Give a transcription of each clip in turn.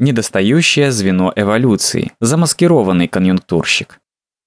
недостающее звено эволюции, замаскированный конъюнктурщик.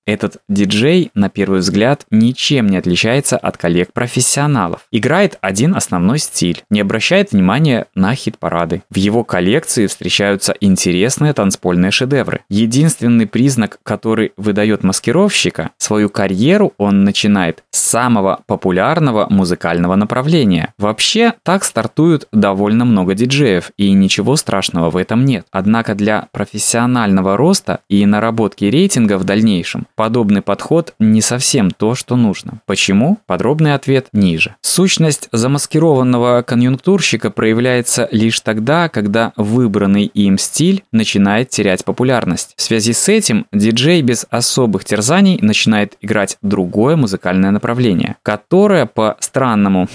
Этот диджей, на первый взгляд, ничем не отличается от коллег-профессионалов. Играет один основной стиль, не обращает внимания на хит-парады. В его коллекции встречаются интересные танцпольные шедевры. Единственный признак, который выдает маскировщика, свою карьеру он начинает с самого популярного музыкального направления. Вообще, так стартуют довольно много диджеев, и ничего страшного в этом нет. Однако для профессионального роста и наработки рейтинга в дальнейшем подобный подход не совсем то, что нужно. Почему? Подробный ответ ниже. Сущность замаскированного конъюнктурщика проявляется лишь тогда, когда выбранный им стиль начинает терять популярность. В связи с этим диджей без особых терзаний начинает играть другое музыкальное направление, которое по странному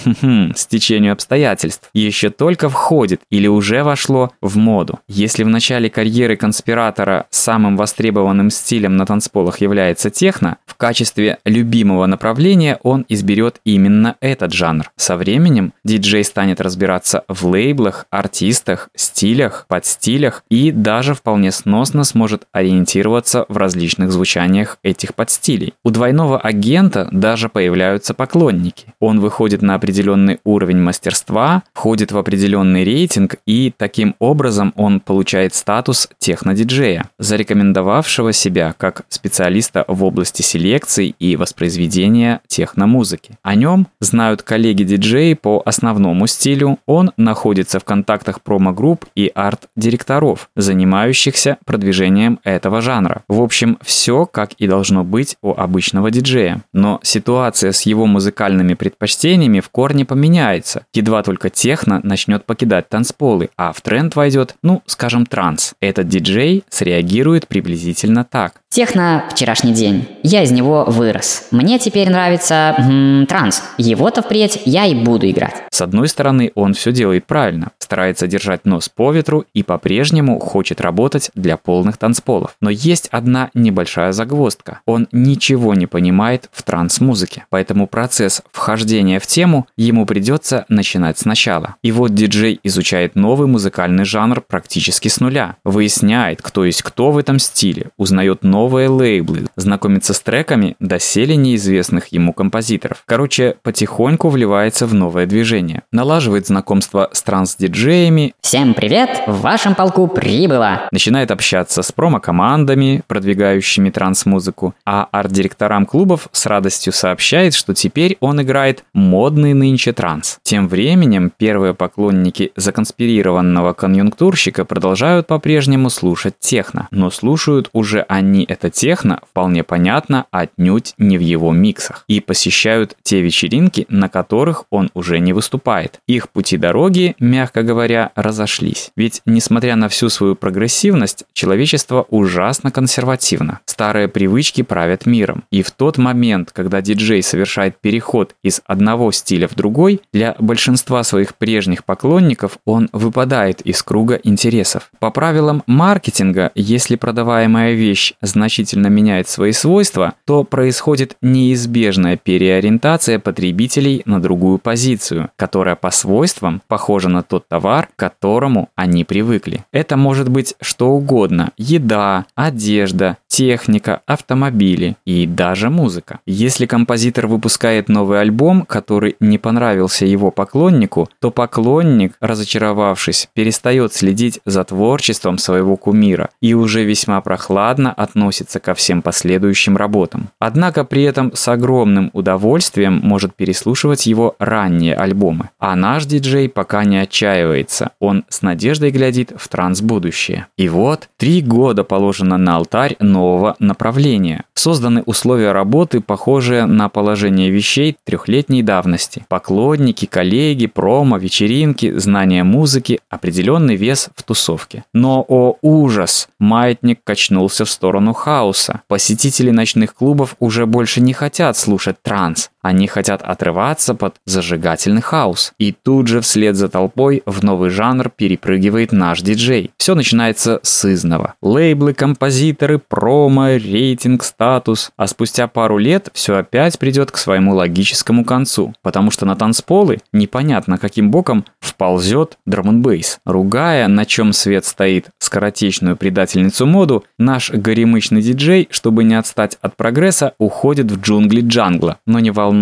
стечению обстоятельств еще только входит или уже вошло в моду. Если в начале карьеры конспиратора самым востребованным стилем на танцполах является является техно, в качестве любимого направления он изберет именно этот жанр. Со временем диджей станет разбираться в лейблах, артистах, стилях, подстилях и даже вполне сносно сможет ориентироваться в различных звучаниях этих подстилей. У двойного агента даже появляются поклонники. Он выходит на определенный уровень мастерства, входит в определенный рейтинг и таким образом он получает статус технодиджея, зарекомендовавшего себя как специалиста специалиста в области селекции и воспроизведения техномузыки. О нем знают коллеги-диджеи по основному стилю, он находится в контактах промо-групп и арт-директоров, занимающихся продвижением этого жанра. В общем, все как и должно быть у обычного диджея. Но ситуация с его музыкальными предпочтениями в корне поменяется. Едва только техно начнет покидать танцполы, а в тренд войдет, ну, скажем, транс. Этот диджей среагирует приблизительно так. Техно – вчерашний день. Я из него вырос. Мне теперь нравится м-м, транс. Его-то впредь я и буду играть. С одной стороны, он все делает правильно. Старается держать нос по ветру и по-прежнему хочет работать для полных танцполов. Но есть одна небольшая загвоздка. Он ничего не понимает в транс-музыке. Поэтому процесс вхождения в тему ему придется начинать сначала. И вот диджей изучает новый музыкальный жанр практически с нуля. Выясняет, кто есть кто в этом стиле, узнает новые новые лейблы, знакомиться с треками доселе неизвестных ему композиторов. Короче, потихоньку вливается в новое движение. Налаживает знакомство с транс-диджеями. Всем привет, в вашем полку прибыло. Начинает общаться с промо-командами, продвигающими транс-музыку. А арт-директорам клубов с радостью сообщает, что теперь он играет модный нынче транс. Тем временем первые поклонники законспирированного конъюнктурщика продолжают по-прежнему слушать техно, но слушают уже они это техно, вполне понятно, отнюдь не в его миксах. И посещают те вечеринки, на которых он уже не выступает. Их пути дороги, мягко говоря, разошлись. Ведь, несмотря на всю свою прогрессивность, человечество ужасно консервативно. Старые привычки правят миром. И в тот момент, когда диджей совершает переход из одного стиля в другой, для большинства своих прежних поклонников он выпадает из круга интересов. По правилам маркетинга, если продаваемая вещь значительно меняет свои свойства, то происходит неизбежная переориентация потребителей на другую позицию, которая по свойствам похожа на тот товар, к которому они привыкли. Это может быть что угодно – еда, одежда, техника, автомобили и даже музыка. Если композитор выпускает новый альбом, который не понравился его поклоннику, то поклонник, разочаровавшись, перестает следить за творчеством своего кумира и уже весьма прохладно относится ко всем последующим работам. Однако при этом с огромным удовольствием может переслушивать его ранние альбомы. А наш диджей пока не отчаивается, он с надеждой глядит в транс-будущее. И вот, три года положено на алтарь нового направления. Созданы условия работы, похожие на положение вещей трехлетней давности. Поклонники, коллеги, промо, вечеринки, знания музыки, определенный вес в тусовке. Но, о ужас, маятник качнулся в сторону хаоса. Посетители ночных клубов уже больше не хотят слушать транс. Они хотят отрываться под зажигательный хаос. И тут же вслед за толпой в новый жанр перепрыгивает наш диджей. Все начинается с изного. Лейблы, композиторы, промо, рейтинг, статус. А спустя пару лет все опять придет к своему логическому концу. Потому что на танцполы непонятно каким боком вползет драм бейс Ругая, на чем свет стоит, скоротечную предательницу моду, наш горемычный диджей, чтобы не отстать от прогресса, уходит в джунгли джангла. Но не волнуйтесь,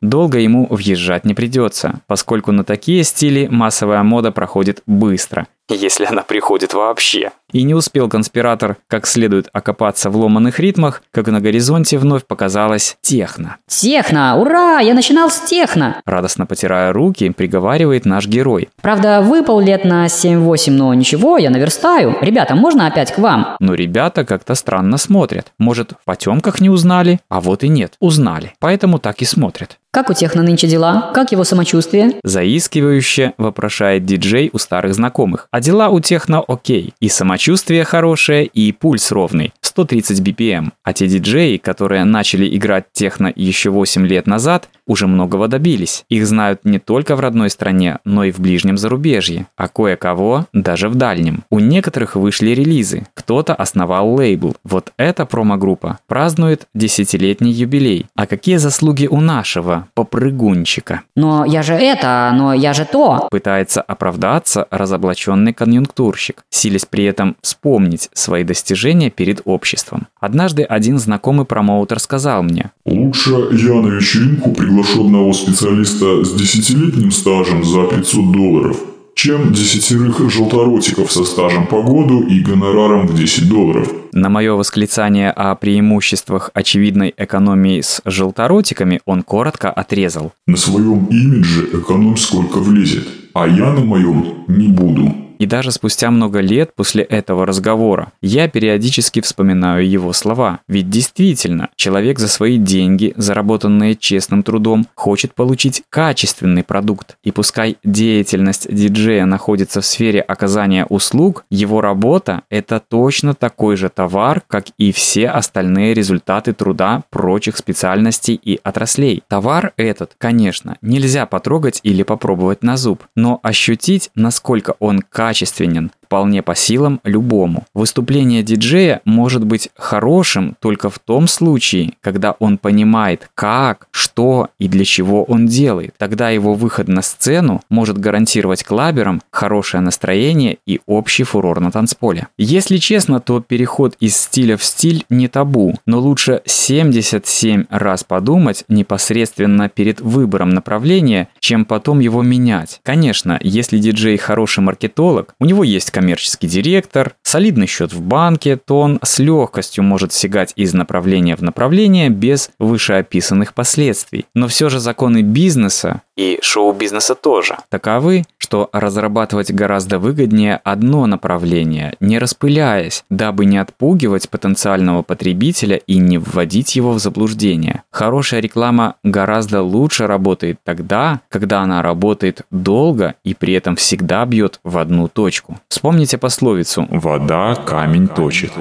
долго ему въезжать не придется, поскольку на такие стили массовая мода проходит быстро если она приходит вообще. И не успел конспиратор как следует окопаться в ломаных ритмах, как на горизонте вновь показалась техно. «Техно! Ура! Я начинал с техно!» Радостно потирая руки, приговаривает наш герой. «Правда, выпал лет на 7-8, но ничего, я наверстаю. Ребята, можно опять к вам?» Но ребята как-то странно смотрят. Может, в потемках не узнали? А вот и нет, узнали. Поэтому так и смотрят. Как у техно нынче дела? Как его самочувствие? Заискивающе вопрошает диджей у старых знакомых. А дела у техно окей. И самочувствие хорошее, и пульс ровный. 130 BPM. А те диджеи, которые начали играть техно еще 8 лет назад, уже многого добились. Их знают не только в родной стране, но и в ближнем зарубежье, а кое-кого даже в дальнем. У некоторых вышли релизы, кто-то основал лейбл. Вот эта промо-группа празднует десятилетний юбилей. А какие заслуги у нашего попрыгунчика? Но я же это, но я же то. Пытается оправдаться разоблаченный конъюнктурщик, силясь при этом вспомнить свои достижения перед обществом. Однажды один знакомый промоутер сказал мне, «Лучше я на вечеринку приглашу одного специалиста с десятилетним стажем за 500 долларов, чем десятерых желторотиков со стажем по году и гонораром в 10 долларов. На мое восклицание о преимуществах очевидной экономии с желторотиками он коротко отрезал. На своем имидже экономь сколько влезет, а я на моем не буду. И даже спустя много лет после этого разговора я периодически вспоминаю его слова. Ведь действительно, человек за свои деньги, заработанные честным трудом, хочет получить качественный продукт. И пускай деятельность диджея находится в сфере оказания услуг, его работа – это точно такой же товар, как и все остальные результаты труда прочих специальностей и отраслей. Товар этот, конечно, нельзя потрогать или попробовать на зуб, но ощутить, насколько он качественный, качественен вполне по силам любому. Выступление диджея может быть хорошим только в том случае, когда он понимает, как, что и для чего он делает. Тогда его выход на сцену может гарантировать клаберам хорошее настроение и общий фурор на танцполе. Если честно, то переход из стиля в стиль не табу, но лучше 77 раз подумать непосредственно перед выбором направления, чем потом его менять. Конечно, если диджей хороший маркетолог, у него есть коммерческий директор, солидный счет в банке, то он с легкостью может сигать из направления в направление без вышеописанных последствий. Но все же законы бизнеса и шоу-бизнеса тоже таковы, что разрабатывать гораздо выгоднее одно направление, не распыляясь, дабы не отпугивать потенциального потребителя и не вводить его в заблуждение. Хорошая реклама гораздо лучше работает тогда, когда она работает долго и при этом всегда бьет в одну точку. Вспомните пословицу «Вода камень точит».